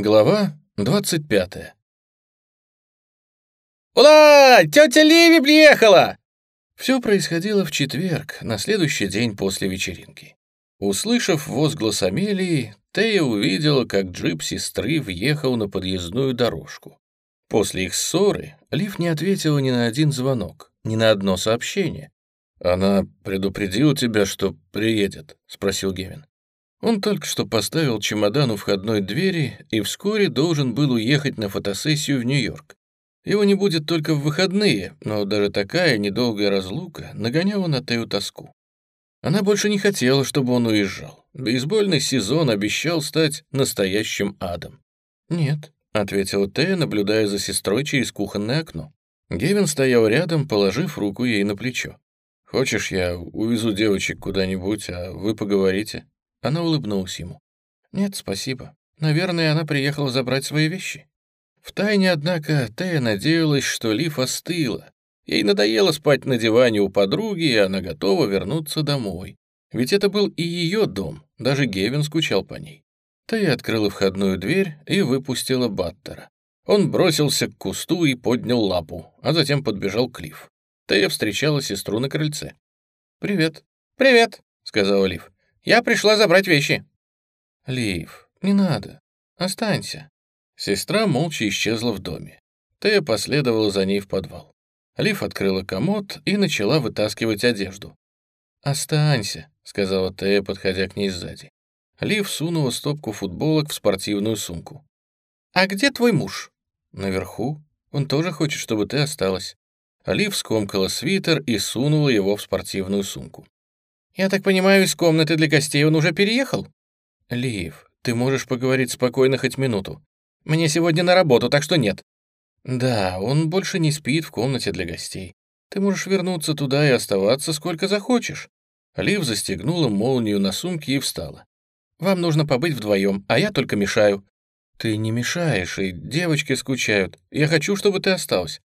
Глава 25 «Ула! Тетя Ливи приехала!» Все происходило в четверг, на следующий день после вечеринки. Услышав возглас Амелии, Тея увидела, как джип сестры въехал на подъездную дорожку. После их ссоры Лив не ответила ни на один звонок, ни на одно сообщение. «Она предупредила тебя, что приедет?» — спросил Гевин. Он только что поставил чемодан у входной двери и вскоре должен был уехать на фотосессию в Нью-Йорк. Его не будет только в выходные, но даже такая недолгая разлука нагоняла на Тею тоску. Она больше не хотела, чтобы он уезжал. Бейсбольный сезон обещал стать настоящим адом. «Нет», — ответила Тея, наблюдая за сестрой через кухонное окно. Гевин стоял рядом, положив руку ей на плечо. «Хочешь, я увезу девочек куда-нибудь, а вы поговорите?» Она улыбнулась ему. «Нет, спасибо. Наверное, она приехала забрать свои вещи». Втайне, однако, Тея надеялась, что Лив остыла. Ей надоело спать на диване у подруги, и она готова вернуться домой. Ведь это был и ее дом, даже Гевин скучал по ней. Тея открыла входную дверь и выпустила Баттера. Он бросился к кусту и поднял лапу, а затем подбежал к Лив. Тея встречала сестру на крыльце. «Привет». «Привет», — сказала Лив. Я пришла забрать вещи». «Лив, не надо. Останься». Сестра молча исчезла в доме. Тея последовала за ней в подвал. Лив открыла комод и начала вытаскивать одежду. «Останься», — сказала Тея, подходя к ней сзади. Лив сунула стопку футболок в спортивную сумку. «А где твой муж?» «Наверху. Он тоже хочет, чтобы ты осталась». Лив скомкала свитер и сунула его в спортивную сумку. «Я так понимаю, из комнаты для гостей он уже переехал?» «Лив, ты можешь поговорить спокойно хоть минуту?» «Мне сегодня на работу, так что нет». «Да, он больше не спит в комнате для гостей. Ты можешь вернуться туда и оставаться сколько захочешь». Лив застегнула молнию на сумке и встала. «Вам нужно побыть вдвоем, а я только мешаю». «Ты не мешаешь, и девочки скучают. Я хочу, чтобы ты осталась».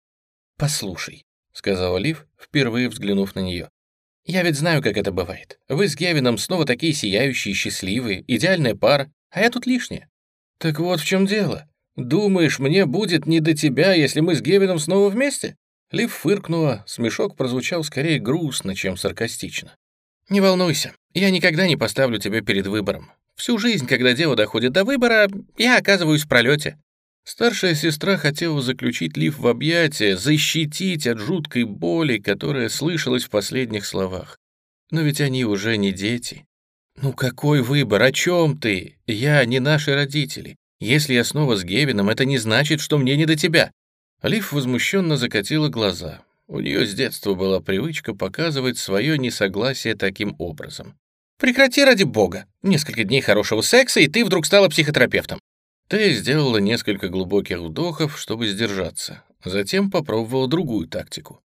«Послушай», — сказала Лив, впервые взглянув на нее. Я ведь знаю, как это бывает. Вы с Гевином снова такие сияющие, счастливые, идеальная пара, а я тут лишняя. Так вот в чем дело. Думаешь, мне будет не до тебя, если мы с Гевином снова вместе? Лив фыркнула, смешок прозвучал скорее грустно, чем саркастично. «Не волнуйся, я никогда не поставлю тебя перед выбором. Всю жизнь, когда дело доходит до выбора, я оказываюсь в пролете. Старшая сестра хотела заключить Лив в объятия, защитить от жуткой боли, которая слышалась в последних словах. Но ведь они уже не дети. «Ну какой выбор? О чем ты? Я не наши родители. Если я снова с Гевином, это не значит, что мне не до тебя». Лив возмущенно закатила глаза. У нее с детства была привычка показывать свое несогласие таким образом. «Прекрати ради бога. Несколько дней хорошего секса, и ты вдруг стала психотерапевтом. Тея сделала несколько глубоких вдохов, чтобы сдержаться. Затем попробовала другую тактику.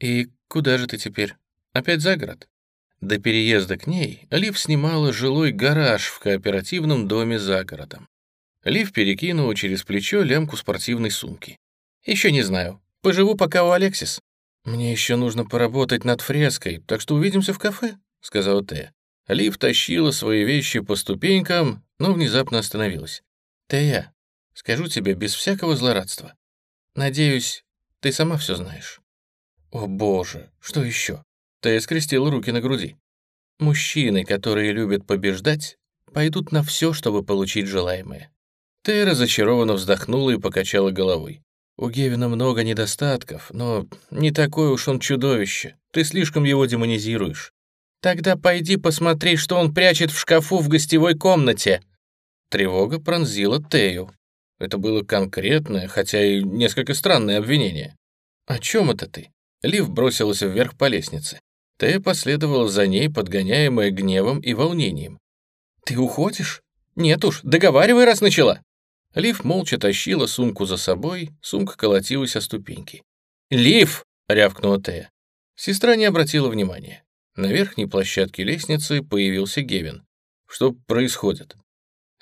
«И куда же ты теперь? Опять за город?» До переезда к ней Лив снимала жилой гараж в кооперативном доме за городом. Лив перекинула через плечо лямку спортивной сумки. «Еще не знаю. Поживу пока у Алексис». «Мне еще нужно поработать над фреской, так что увидимся в кафе», — сказала Тея. Лив тащила свои вещи по ступенькам, но внезапно остановилась. Тея, скажу тебе без всякого злорадства. Надеюсь, ты сама все знаешь. О боже, что еще? Тея скрестила руки на груди. Мужчины, которые любят побеждать, пойдут на все, чтобы получить желаемое. Тея разочарованно вздохнула и покачала головой. У Гевина много недостатков, но не такое уж он чудовище. Ты слишком его демонизируешь. Тогда пойди посмотри, что он прячет в шкафу в гостевой комнате, Тревога пронзила Тею. Это было конкретное, хотя и несколько странное обвинение. «О чем это ты?» Лив бросилась вверх по лестнице. Тея последовала за ней, подгоняемая гневом и волнением. «Ты уходишь? Нет уж, договаривай, раз начала!» Лив молча тащила сумку за собой, сумка колотилась о ступеньки. «Лив!» — рявкнула Тея. Сестра не обратила внимания. На верхней площадке лестницы появился Гевин. Что происходит?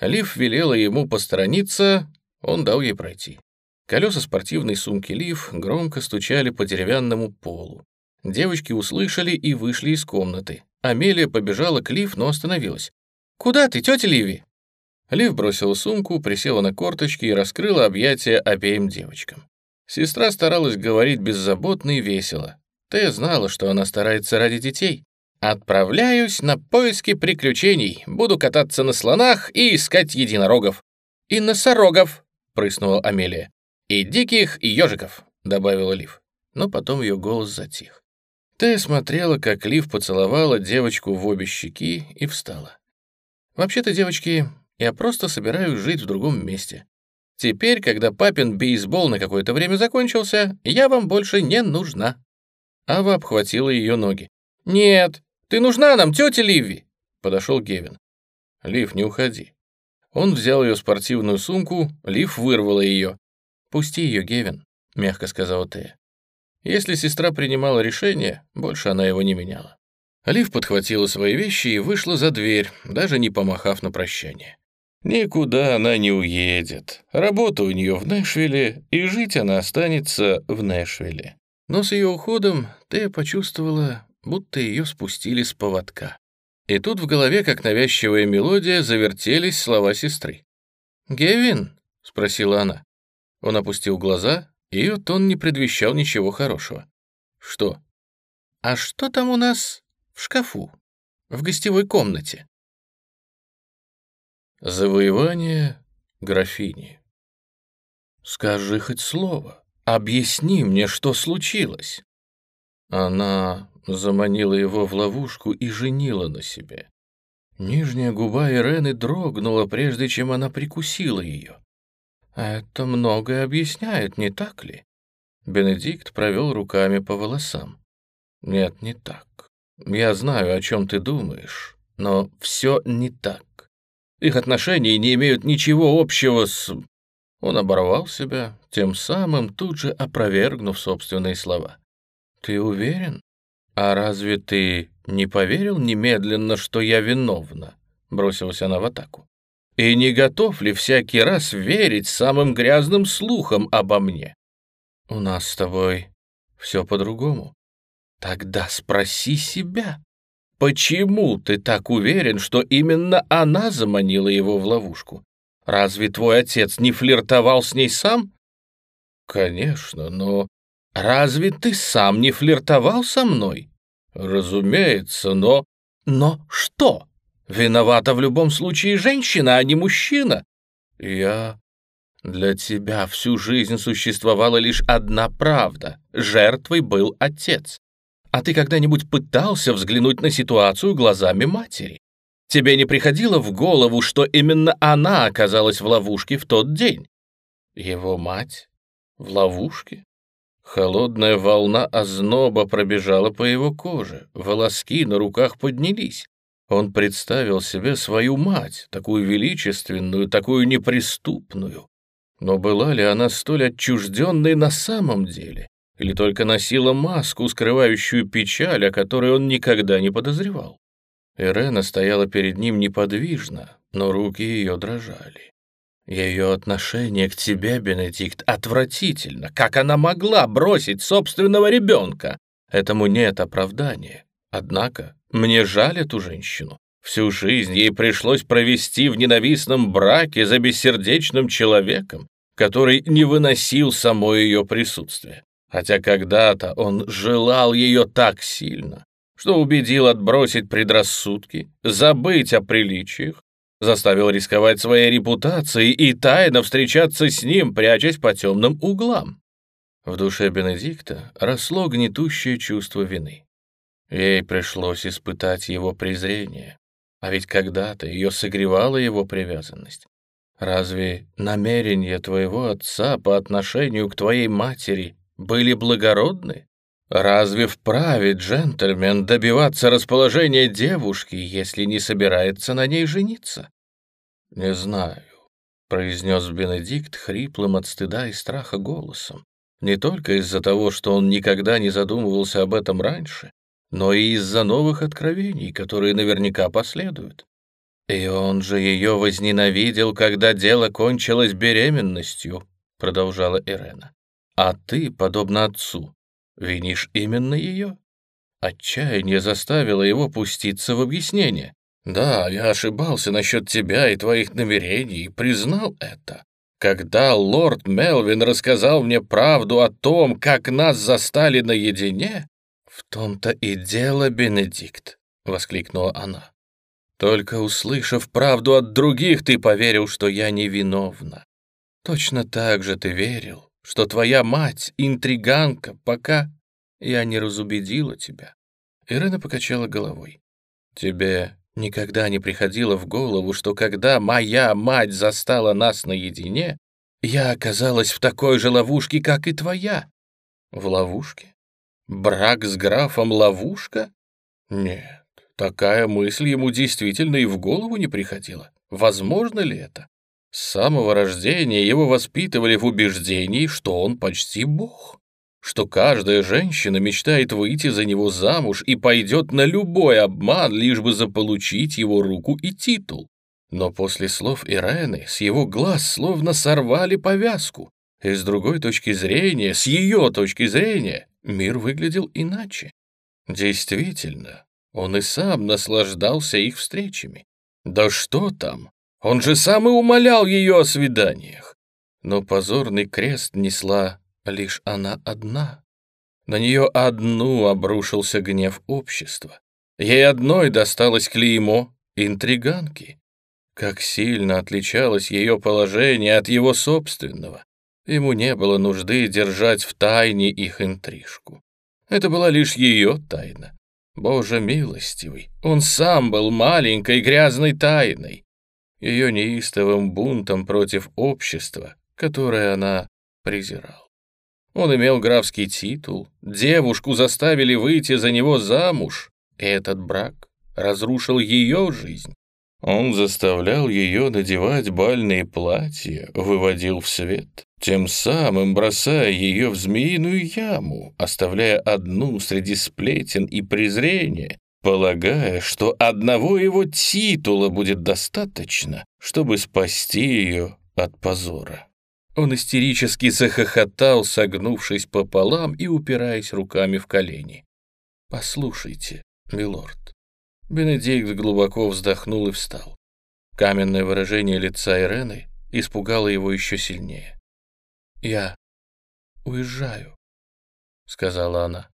Лив велела ему посторониться, он дал ей пройти. Колеса спортивной сумки Лив громко стучали по деревянному полу. Девочки услышали и вышли из комнаты. Амелия побежала к Лив, но остановилась. «Куда ты, тетя Ливи?» Лив бросила сумку, присела на корточки и раскрыла объятия обеим девочкам. Сестра старалась говорить беззаботно и весело. Ты знала, что она старается ради детей. «Отправляюсь на поиски приключений, буду кататься на слонах и искать единорогов». «И носорогов», — прыснула Амелия. «И диких, и ежиков», — добавила Лив. Но потом ее голос затих. Ты смотрела, как Лив поцеловала девочку в обе щеки и встала. «Вообще-то, девочки, я просто собираюсь жить в другом месте. Теперь, когда папин бейсбол на какое-то время закончился, я вам больше не нужна». Ава обхватила ее ноги. «Нет, ты нужна нам, тетя Ливи!» Подошел Гевин. «Лив, не уходи». Он взял ее спортивную сумку, Лив вырвала ее. «Пусти ее, Гевин», — мягко сказала Тея. Если сестра принимала решение, больше она его не меняла. Лив подхватила свои вещи и вышла за дверь, даже не помахав на прощание. Никуда она не уедет. Работа у нее в Нэшвилле, и жить она останется в Нэшвилле. Но с ее уходом Тея почувствовала, будто ее спустили с поводка. И тут в голове, как навязчивая мелодия, завертелись слова сестры. «Гевин?» — спросила она. Он опустил глаза, ее тон не предвещал ничего хорошего. «Что?» «А что там у нас в шкафу? В гостевой комнате?» Завоевание графини. Скажи хоть слово. Объясни мне, что случилось. Она заманила его в ловушку и женила на себе. Нижняя губа Ирены дрогнула, прежде чем она прикусила ее. Это многое объясняет, не так ли? Бенедикт провел руками по волосам. Нет, не так. Я знаю, о чем ты думаешь, но все не так. Их отношения не имеют ничего общего с...» Он оборвал себя, тем самым тут же опровергнув собственные слова. «Ты уверен? А разве ты не поверил немедленно, что я виновна?» Бросилась она в атаку. «И не готов ли всякий раз верить самым грязным слухам обо мне?» «У нас с тобой все по-другому. Тогда спроси себя, Почему ты так уверен, что именно она заманила его в ловушку? Разве твой отец не флиртовал с ней сам? Конечно, но разве ты сам не флиртовал со мной? Разумеется, но... Но что? Виновата в любом случае женщина, а не мужчина. Я... Для тебя всю жизнь существовала лишь одна правда. Жертвой был отец. А ты когда-нибудь пытался взглянуть на ситуацию глазами матери? Тебе не приходило в голову, что именно она оказалась в ловушке в тот день? Его мать? В ловушке? Холодная волна озноба пробежала по его коже, волоски на руках поднялись. Он представил себе свою мать, такую величественную, такую неприступную. Но была ли она столь отчужденной на самом деле? или только носила маску, скрывающую печаль, о которой он никогда не подозревал. Ирена стояла перед ним неподвижно, но руки ее дрожали. Ее отношение к тебе, Бенедикт, отвратительно. Как она могла бросить собственного ребенка? Этому нет оправдания. Однако мне жаль эту женщину. Всю жизнь ей пришлось провести в ненавистном браке за бессердечным человеком, который не выносил само ее присутствие хотя когда-то он желал ее так сильно, что убедил отбросить предрассудки, забыть о приличиях, заставил рисковать своей репутацией и тайно встречаться с ним, прячась по темным углам. В душе Бенедикта росло гнетущее чувство вины. Ей пришлось испытать его презрение, а ведь когда-то ее согревала его привязанность. Разве намерения твоего отца по отношению к твоей матери были благородны? Разве вправе джентльмен добиваться расположения девушки, если не собирается на ней жениться? Не знаю, произнес Бенедикт хриплым от стыда и страха голосом. Не только из-за того, что он никогда не задумывался об этом раньше, но и из-за новых откровений, которые наверняка последуют. И он же ее возненавидел, когда дело кончилось беременностью, продолжала Ирена. А ты, подобно отцу, винишь именно ее? Отчаяние заставило его пуститься в объяснение. Да, я ошибался насчет тебя и твоих намерений и признал это. Когда лорд Мелвин рассказал мне правду о том, как нас застали наедине, в том-то и дело, Бенедикт, — воскликнула она. Только услышав правду от других, ты поверил, что я невиновна. Точно так же ты верил, что твоя мать — интриганка, пока я не разубедила тебя. Ирена покачала головой. Тебе никогда не приходило в голову, что когда моя мать застала нас наедине, я оказалась в такой же ловушке, как и твоя. В ловушке? Брак с графом ловушка? Нет. Такая мысль ему действительно и в голову не приходила. Возможно ли это? С самого рождения его воспитывали в убеждении, что он почти бог, что каждая женщина мечтает выйти за него замуж и пойдет на любой обман, лишь бы заполучить его руку и титул. Но после слов Ирены с его глаз словно сорвали повязку, и с другой точки зрения, с ее точки зрения, мир выглядел иначе. Действительно, он и сам наслаждался их встречами. Да что там, он же сам и умолял ее о свиданиях. Но позорный крест несла лишь она одна. На нее одну обрушился гнев общества. Ей одной досталось клеймо интриганки. Как сильно отличалось ее положение от его собственного. Ему не было нужды держать в тайне их интрижку. Это была лишь ее тайна. Боже милостивый, он сам был маленькой грязной тайной, ее неистовым бунтом против общества, которое она презирала. Он имел графский титул, девушку заставили выйти за него замуж, и этот брак разрушил ее жизнь. Он заставлял ее надевать бальные платья, выводил в свет, тем самым бросая ее в змеиную яму, оставляя одну среди сплетен и презрения, полагая, что одного его титула будет достаточно, чтобы спасти ее от позора. Он истерически захохотал, согнувшись пополам и упираясь руками в колени. «Послушайте, милорд». Бенедикт глубоко вздохнул и встал. Каменное выражение лица Ирены испугало его еще сильнее. «Я уезжаю», — сказала она.